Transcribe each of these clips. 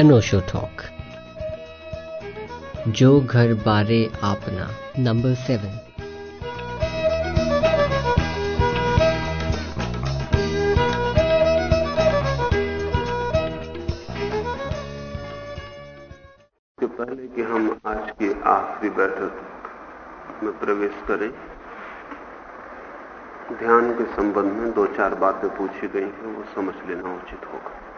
अनोशो talk जो घर बारे आपना नंबर सेवन पहले कि हम आज की आखिरी बैठक में प्रवेश करें, ध्यान के संबंध में दो चार बातें पूछी गई हैं, वो समझ लेना उचित होगा।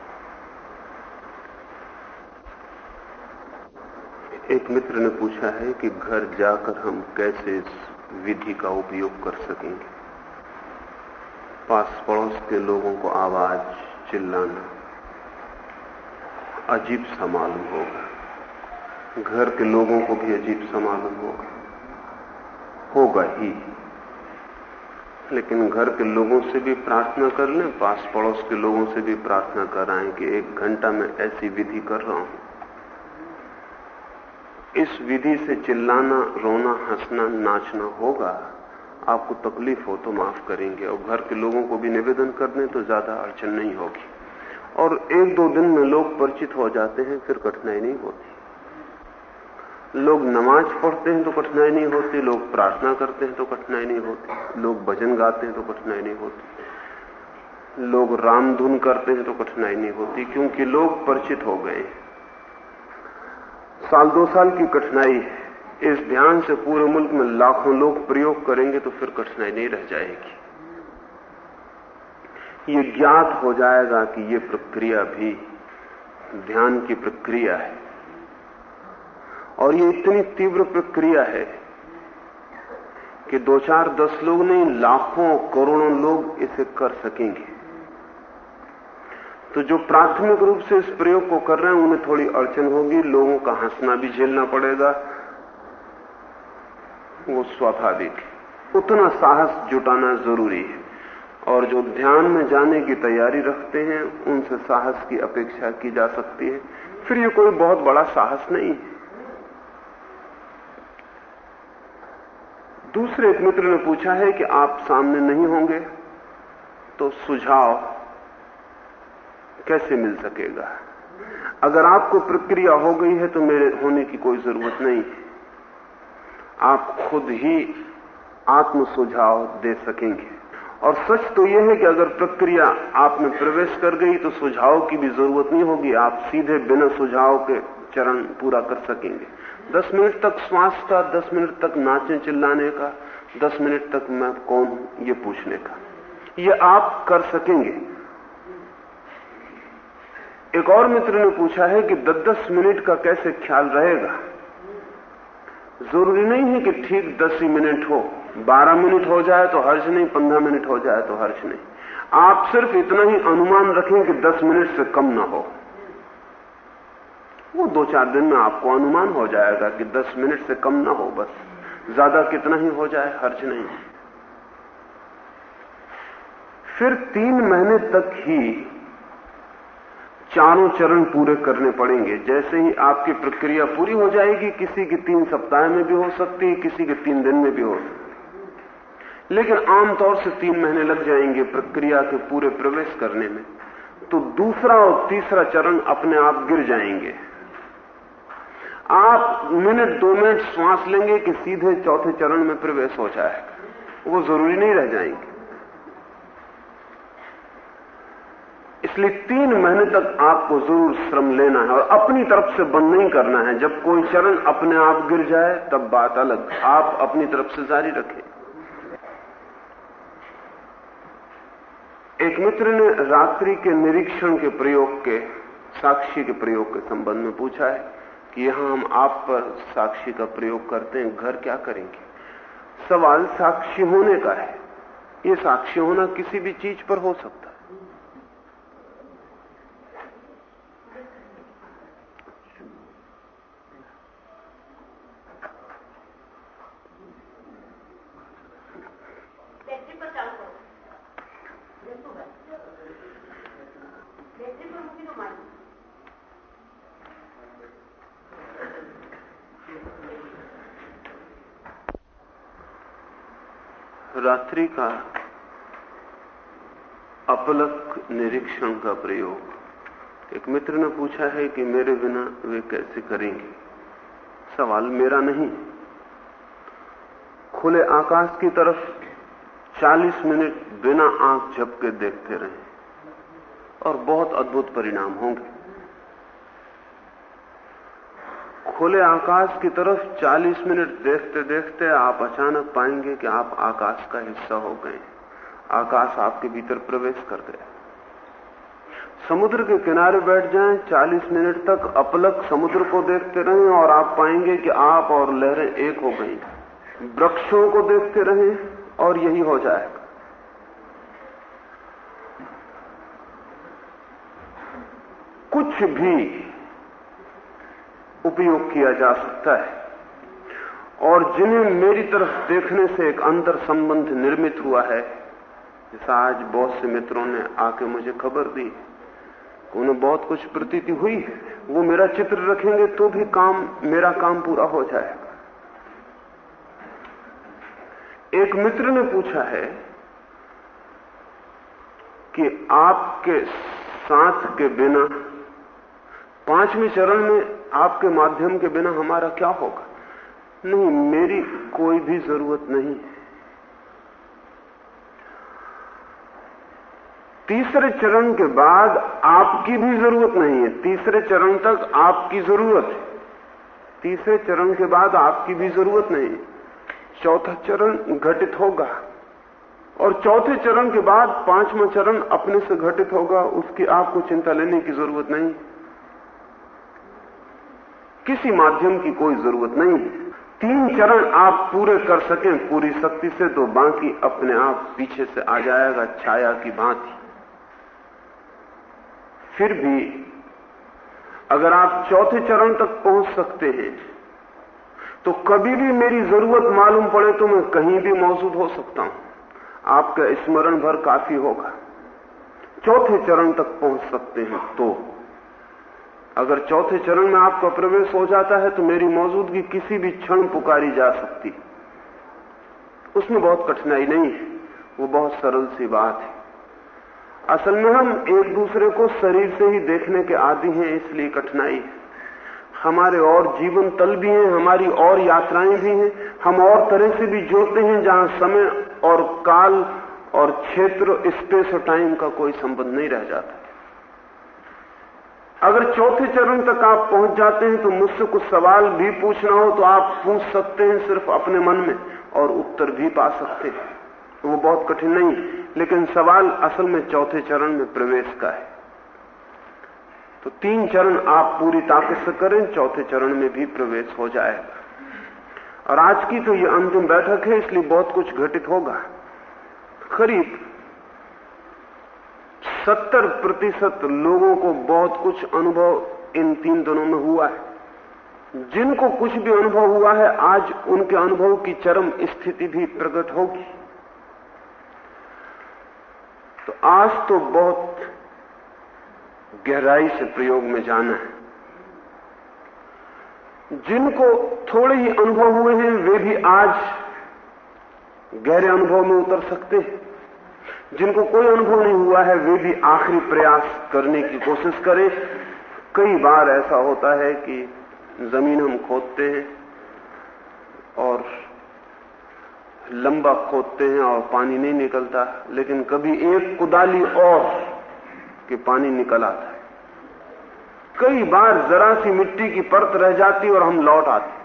एक मित्र ने पूछा है कि घर जाकर हम कैसे इस विधि का उपयोग कर सकेंगे पास पड़ोस के लोगों को आवाज़ चिल्लाना अजीब सा मालूम होगा। घर के लोगों को भी अजीब सा मालूम होगा। होगा ही। लेकिन घर के लोगों से भी प्रार्थना कर लें पास पड़ोस के लोगों से भी प्रार्थना कराएँ कि एक घंटा में ऐसी विधि कर रहा हूँ। इस विधि से चिल्लाना, रोना, हंसना, नाचना होगा। आपको तकलीफ़ हो तो माफ़ करेंगे। और घर के लोगों को भी निवेदन कर दें तो ज़्यादा अड़चन नहीं होगी। और एक दो दिन में लोग परिचित हो जाते हैं, फिर कठिनाई नहीं होती। लोग नमाज़ पढ़ते हैं तो कठिनाई नहीं होती, लोग प्रार्थना करते हैं तो कठिनाई नहीं होती, लोग भजन गाते हैं तो कठिनाई नहीं होती। लोग रामधुन करते हैं तो कठिनाई नहीं होती, क्योंकि लोग परिचित हो गए। साल दो साल की कठिनाई है। इस ध्यान से पूरे मुल्क में लाखों लोग प्रयोग करेंगे तो फिर कठिनाई नहीं रह जाएगी। ये ज्ञात हो जाएगा कि ये प्रक्रिया भी ध्यान की प्रक्रिया है। और ये इतनी तीव्र प्रक्रिया है कि दो चार दस लोग नहीं, लाखों करोड़ों लोग इसे कर सकेंगे। तो जो प्राथमिक रूप से इस प्रयोग को कर रहे हैं उन्हें थोड़ी अड़चन होगी, लोगों का हंसना भी झेलना पड़ेगा। वो स्वाभाविक उतना साहस जुटाना ज़रूरी है। और जो ध्यान में जाने की तैयारी रखते हैं, उनसे साहस की अपेक्षा की जा सकती है। फिर ये कोई बहुत बड़ा साहस नहीं है। दूसरे एक मित्र ने पूछा है कि आप सामने नहीं होंगे तो सुझाव कैसे मिल सकेगा? अगर आपको प्रक्रिया हो गई है तो मेरे होने की कोई ज़रूरत नहीं है। आप खुद ही आत्म सुझाव दे सकेंगे। और सच तो यह है कि अगर प्रक्रिया आप में प्रवेश कर गई तो सुझाव की भी ज़रूरत नहीं होगी। आप सीधे बिना सुझाव के चरण पूरा कर सकेंगे। दस मिनट तक श्वास का दस मिनट तक नाचने चिल्लाने का, दस मिनट तक मैं कौन हूँ, ये पूछने का। ये आप कर सकेंगे। एक और मित्र ने पूछा है कि दस दस मिनट का कैसे ख्याल रहेगा? ज़रूरी नहीं है कि ठीक दस ही मिनट हो। बारह मिनट हो जाए तो हर्ज नहीं, पंद्रह मिनट हो जाए तो हर्ज नहीं। आप सिर्फ़ इतना ही अनुमान रखें कि दस मिनट से कम ना हो। वो दो चार दिन में आपको अनुमान हो जाएगा कि दस मिनट से कम ना हो बस। ज़्यादा कितना ही हो जाए हर्ज नहीं। फिर तीन महीने तक ही चारों चरण पूरे करने पड़ेंगे। जैसे ही आपकी प्रक्रिया पूरी हो जाएगी, किसी की तीन सप्ताह में भी हो सकती है, किसी के तीन दिन में भी हो सकती लेकिन आमतौर से तीन महीने लग जाएँगे प्रक्रिया के पूरे प्रवेश करने में। तो दूसरा और तीसरा चरण अपने आप गिर जाएँगे। आप मिनट, दो मिनट श्वास लेंगे कि सीधे चौथे चरण में प्रवेश हो जाएगा। वो ज़रूरी नहीं रह जाएँगे। इसलिए तीन महीने तक आपको ज़रूर श्रम लेना है और अपनी तरफ़ से बंद नहीं करना है। जब कोई चरण अपने आप गिर जाए, तब बात अलग। आप अपनी तरफ़ से जारी रखें। एक मित्र ने रात्रि के निरीक्षण के प्रयोग के, साक्षी के प्रयोग के संबंध में पूछा है कि यहाँ हम आप पर साक्षी का प्रयोग करते हैं, घर क्या करेंगे? सवाल साक्षी होने का है। ये साक्षी होना किसी भी चीज़ पर हो सकता है। रात्रि का अपलक निरीक्षण का प्रयोग। एक मित्र ने पूछा है कि मेरे बिना वे कैसे करेंगे। सवाल मेरा नहीं। खुले आकाश की तरफ़ 40 मिनट बिना आँख झपके देखते रहे और बहुत अद्भुत परिणाम होंगे। खुले आकाश की तरफ़ 40 मिनट देखते देखते आप अचानक पाएँगे कि आप आकाश का हिस्सा हो गए। आकाश आपके भीतर प्रवेश कर गया। समुद्र के किनारे बैठ जाएँ 40 मिनट तक अपलक समुद्र को देखते रहें और आप पाएँगे कि आप और लहरें एक हो गई। वृक्षों को देखते रहें। और यही हो जाएगा। कुछ भी उपयोग किया जा सकता है और जिन्हें मेरी तरफ़ देखने से एक अंतर संबंध निर्मित हुआ है, जैसा आज बहुत से मित्रों ने आके मुझे खबर दी उन्हें बहुत कुछ प्रतीति हुई वो मेरा चित्र रखेंगे तो भी काम, मेरा काम पूरा हो जाएगा। एक मित्र ने पूछा है कि आपके साथ के बिना, पाँचवें चरण में आपके माध्यम के बिना हमारा क्या होगा? नहीं, मेरी कोई भी ज़रूरत नहीं तीसरे चरण के बाद आपकी भी ज़रूरत नहीं है। तीसरे चरण तक आपकी ज़रूरत है। तीसरे चरण के बाद आपकी भी ज़रूरत नहीं चौथा चरण घटित होगा और चौथे चरण के बाद पांचवा चरण अपने से घटित होगा, उसकी आपको चिंता लेने की ज़रूरत नहीं। किसी माध्यम की कोई ज़रूरत नहीं। तीन चरण आप पूरे कर सकें पूरी शक्ति से तो बाकी अपने आप पीछे से आ जाएगा, छाया की भांति। फिर भी अगर आप चौथे चरण तक पहुँच सकते हैं तो कभी भी मेरी ज़रूरत मालूम पड़े तो मैं कहीं भी मौजूद हो सकता हूँ। आपका स्मरण भर काफ़ी होगा। चौथे चरण तक पहुँच सकते हैं तो। अगर चौथे चरण में आपका प्रवेश हो जाता है तो मेरी मौजूदगी किसी भी क्षण पुकारी जा सकती। उसमें बहुत कठिनाई नहीं है। वो बहुत सरल सी बात है। असल में हम एक दूसरे को शरीर से ही देखने के आदि हैं, इसलिए कठिनाई है। हमारे और जीवन तल भी हैं, हमारी और यात्राएँ भी हैं, हम और तरह से भी जोड़ते हैं जहाँ समय और काल और क्षेत्र स्पेस और टाइम का कोई संबंध नहीं रह जाता। अगर चौथे चरण तक आप पहुँच जाते हैं तो मुझसे कुछ सवाल भी पूछना हो तो आप पूछ सकते हैं सिर्फ़ अपने मन में, और उत्तर भी पा सकते हैं। वो बहुत कठिन नहीं, लेकिन सवाल असल में चौथे चरण में प्रवेश का है। तो तीन चरण आप पूरी ताकत से करें, चौथे चरण में भी प्रवेश हो जाएगा। और आज की तो ये अंतिम बैठक है, इसलिए बहुत कुछ घटित होगा। करीब सत्तर प्रतिशत लोगों को बहुत कुछ अनुभव इन तीन दिनों में हुआ है। जिनको कुछ भी अनुभव हुआ है, आज उनके अनुभव की चरम स्थिति भी प्रकट होगी। तो आज तो बहुत गहराई से प्रयोग में जाना है। जिनको थोड़े ही अनुभव हुए हैं, वे भी आज गहरे अनुभव में उतर सकते हैं। जिनको कोई अनुभव नहीं हुआ है, वे भी आखिरी प्रयास करने की कोशिश करें। कई बार ऐसा होता है कि ज़मीन हम खोदते हैं और लंबा खोदते हैं और पानी नहीं निकलता, लेकिन कभी एक कुदाली और कि पानी निकल आता कई बार जरा सी मिट्टी की परत रह जाती और हम लौट आते।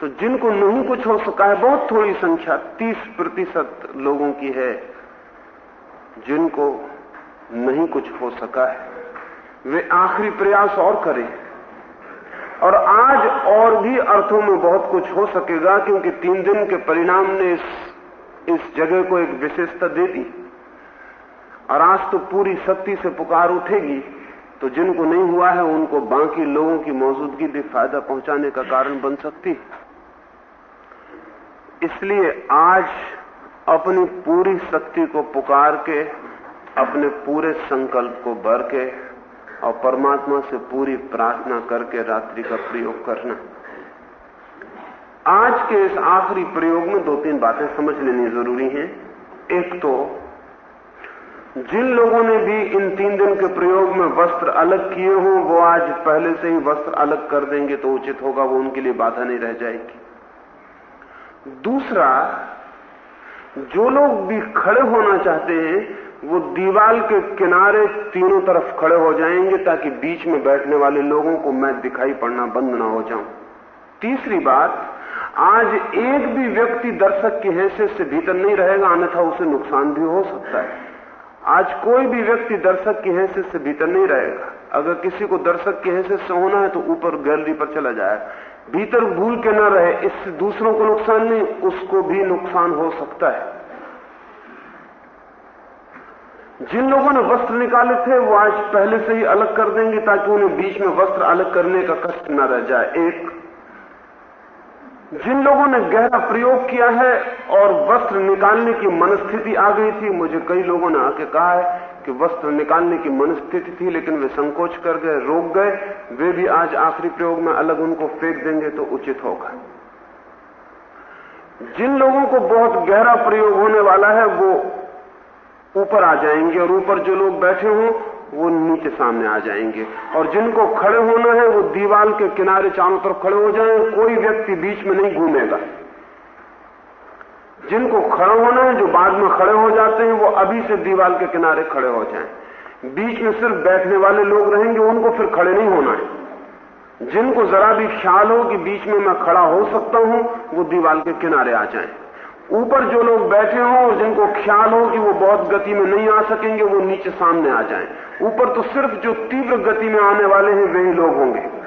तो जिनको नहीं कुछ हो सका है, बहुत थोड़ी संख्या 30 प्रतिशत लोगों की है, जिनको नहीं कुछ हो सका है। वे आखिरी प्रयास और करें। और आज और भी अर्थों में बहुत कुछ हो सकेगा, क्योंकि तीन दिन के परिणाम ने इस इस जगह को एक विशेषता दे दी। और आज तो पूरी शक्ति से पुकार उठेगी। तो जिनको नहीं हुआ है, उनको बाकी लोगों की मौजूदगी भी फ़ायदा पहुँचाने का कारण बन सकती इसलिए आज अपनी पूरी शक्ति को पुकार के, अपने पूरे संकल्प को भर के और परमात्मा से पूरी प्रार्थना करके रात्रि का प्रयोग करना। आज के इस आखिरी प्रयोग में दो तीन बातें समझ लेनी ज़रूरी हैं। एक तो जिन लोगों ने भी इन तीन दिन के प्रयोग में वस्त्र अलग किए हों, वो आज पहले से ही वस्त्र अलग कर देंगे तो उचित होगा, वो उनके लिए बाधा नहीं रह जाएगी। दूसरा, जो लोग भी खड़े होना चाहते हैं, वो दीवाल के किनारे तीनों तरफ़ खड़े हो जाएँगे ताकि बीच में बैठने वाले लोगों को मैं दिखाई पड़ना बंद ना हो जाऊँ। तीसरी बात, आज एक भी व्यक्ति दर्शक की हैसियत से भीतर नहीं रहेगा, अन्यथा उसे नुकसान भी हो सकता है। आज कोई भी व्यक्ति दर्शक की हैसियत से भीतर नहीं रहेगा। अगर किसी को दर्शक की हैसियत से होना है तो ऊपर गैलरी पर चला जाए। भीतर भूल के न रहे, इससे दूसरों को नुकसान नहीं, उसको भी नुकसान हो सकता है। जिन लोगों ने वस्त्र निकाले थे, वो आज पहले से ही अलग कर देंगे ताकि उन्हें बीच में वस्त्र अलग करने का कष्ट न रह जाए। एक जिन लोगों ने गहरा प्रयोग किया है और वस्त्र निकालने की मनस्थिति आ गई थी, मुझे कई लोगों ने आके कहा है कि वस्त्र निकालने की मनस्थिति थी, लेकिन वे संकोच कर गए, रोक गए। वे भी आज आखिरी प्रयोग में अलग उनको फेंक देंगे तो उचित होगा। जिन लोगों को बहुत गहरा प्रयोग होने वाला है, वो ऊपर आ जाएँगे और ऊपर जो लोग बैठे हों वो नीचे सामने आ जाएँगे। और जिनको खड़े होना है, वो दीवाल के किनारे चारों तरफ़ खड़े हो जाएँ, कोई व्यक्ति बीच में नहीं घूमेगा। जिनको खड़े होना है, जो बाद में खड़े हो जाते हैं, वो अभी से दीवाल के किनारे खड़े हो जाएँ। बीच में सिर्फ़ बैठने वाले लोग रहेंगे, उनको फिर खड़े नहीं होना है। जिनको जरा भी ख्याल हो कि बीच में मैं खड़ा हो सकता हूँ, वो दीवाल के किनारे आ जाएँ। ऊपर जो लोग बैठे हों और जिनको ख्याल हो कि वो बहुत गति में नहीं आ सकेंगे, वो नीचे सामने आ जाएँ। ऊपर तो सिर्फ़ जो तीव्र गति में आने वाले हैं, वे लोग होंगे।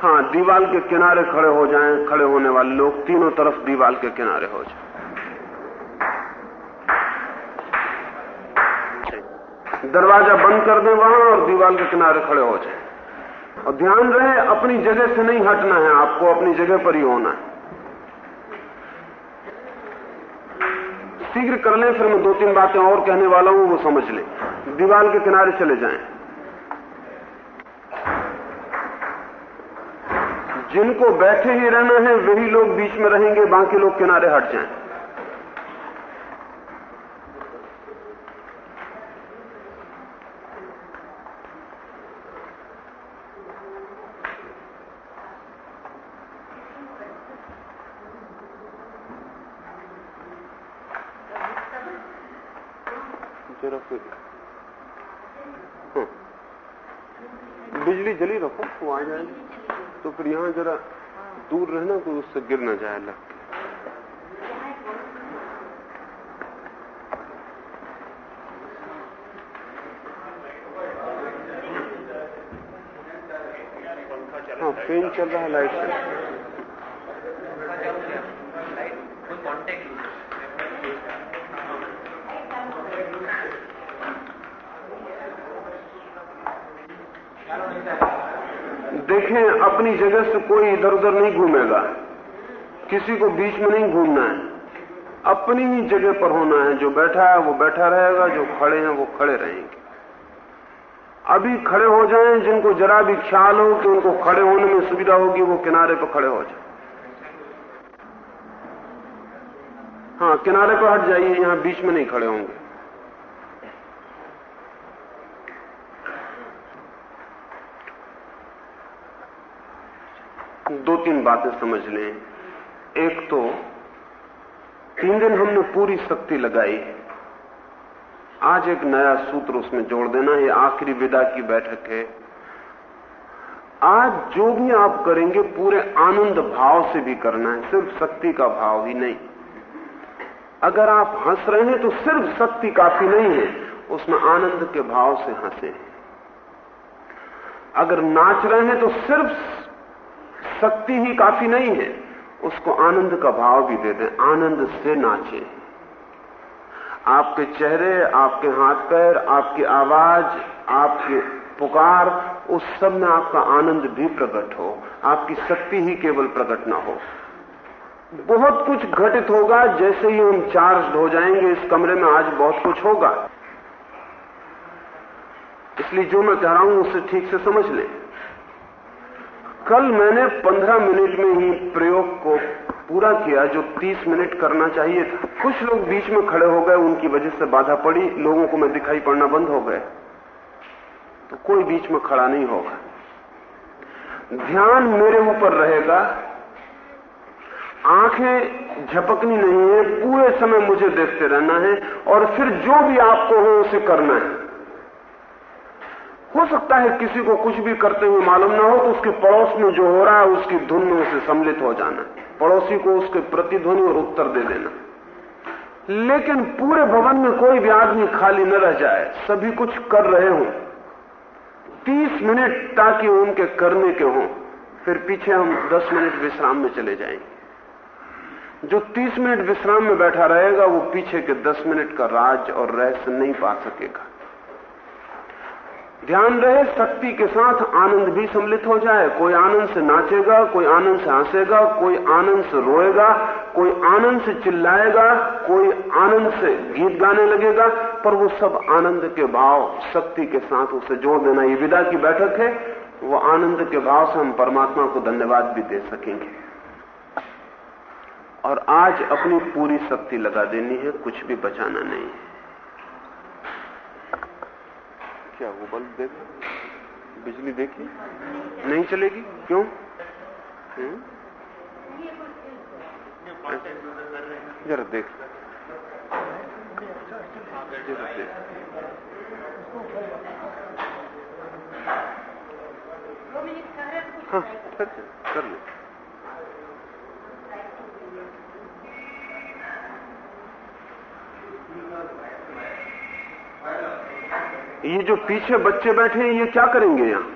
हाँ दीवाल के किनारे खड़े हो जाएँ, खड़े होने वाले लोग, तीनों तरफ़ दीवाल के किनारे हो जाएँ। दरवाज़ा बंद कर दें, वहाँ और दीवार के किनारे खड़े हो जाए। और ध्यान रहे, अपनी जगह से नहीं हटना है, आपको अपनी जगह पर ही होना है। शीघ्र कर लें, फिर मैं दो तीन बातें और कहने वाला हूँ, वो समझ लें। दीवार के किनारे चले जाएँ। जिनको बैठे ही रहना है, वही लोग बीच में रहेंगे, बाकी लोग किनारे हट जाएँ जरा फिर हाँ। बिजली जली रखो वो आ जाएगी तो फिर यहाँ जरा दूर रहना, कोई उससे गिर ना जाए लग हाँ फेन चल रहा है, लाइट से। देखें, अपनी जगह से कोई इधर उधर नहीं घूमेगा। किसी को बीच में नहीं घूमना है। अपनी ही जगह पर होना है। जो बैठा है, वो बैठा रहेगा। जो खड़े हैं, वो खड़े रहेंगे। अभी खड़े हो जाएँ, जिनको जरा भी ख्याल हो कि उनको खड़े होने में सुविधा होगी, वो किनारे पर खड़े हो जाए। हाँ किनारे पर हट जाइए। यहाँ बीच में नहीं खड़े होंगे। दो तीन बातें समझ लें एक तो तीन दिन हमने पूरी शक्ति लगाई। आज एक नया सूत्र उसमें जोड़ देना, ये आखिरी विदा की बैठक है। आज जो भी आप करेंगे, पूरे आनंद भाव से भी करना है, सिर्फ़ शक्ति का भाव ही नहीं। अगर आप हंस रहे हैं तो सिर्फ़ शक्ति काफ़ी नहीं है, उसमें आनंद के भाव से हंसे। अगर नाच रहे हैं तो सिर्फ़ शक्ति ही काफ़ी नहीं है। उसको आनंद का भाव भी दे दें, आनंद से नाचे। आपके चेहरे, आपके हाथ पैर, आपकी आवाज़, आपके पुकार, उस सब में आपका आनंद भी प्रकट हो। आपकी शक्ति ही केवल प्रकट ना हो। बहुत कुछ घटित होगा, जैसे ही हम चार्ज हो जाएँगे, इस कमरे में आज बहुत कुछ होगा। इसलिए जो मैं कह रहा हूँ, उसे ठीक से समझ लें। कल मैंने 15 मिनट में ही प्रयोग को पूरा किया, जो 30 मिनट करना चाहिए था। कुछ लोग बीच में खड़े हो गए, उनकी वजह से बाधा पड़ी, लोगों को मैं दिखाई पड़ना बंद हो गए। तो कोई बीच में खड़ा नहीं होगा। ध्यान मेरे ऊपर रहेगा। आँखें झपकनी नहीं है, पूरे समय मुझे देखते रहना है, और फिर जो भी आपको हो, उसे करना है। हो सकता है किसी को कुछ भी करते हुए मालूम ना हो तो उसके पड़ोस में जो हो रहा है उसकी धुन में उसे सम्मिलित हो जाना। पड़ोसी को उसके प्रतिध्वनि और उत्तर दे देना। लेकिन पूरे भवन में कोई भी आदमी खाली न रह जाए, सभी कुछ कर रहे हो। तीस मिनट ताकि उनके करने के हों। फिर पीछे हम दस मिनट विश्राम में चले जाएँगे। जो तीस मिनट विश्राम में बैठा रहेगा, वो पीछे के दस मिनट का राज और रहस्य नहीं पा सकेगा। ध्यान रहे, शक्ति के साथ आनंद भी सम्मिलित हो जाए। कोई आनंद से नाचेगा, कोई आनंद से हंसेगा, कोई आनंद से रोएगा, कोई आनंद से चिल्लाएगा, कोई आनंद से गीत गाने लगेगा, पर वो सब आनंद के भाव, शक्ति के साथ उसे जोड़ देना ये विदा की बैठक है। वो आनंद के भाव से हम परमात्मा को धन्यवाद भी दे सकेंगे। और आज अपनी पूरी शक्ति लगा देनी है, कुछ भी बचाना नहीं है। क्या वो बल्ब देखो बिजली देखी? नहीं चलेगी? क्यों? हम्म? जरा देख। जरा देख। हाँ कर ले। ये जो पीछे बच्चे बैठे हैं ये क्या करेंगे यहाँ?